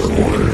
Corner.